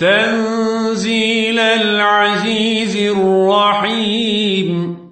تنزيل العزيز الرحيم.